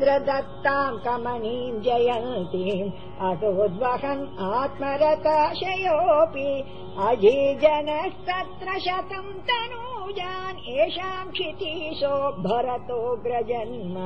इन्द्रदत्ताम् कमनीम् जयन्तीम् अटोद्वहन् आत्मरताशयोऽपि अजीजनस्तत्र शतम् तनूजान् येषाम् क्षितीशो भरतोऽग्रजन्म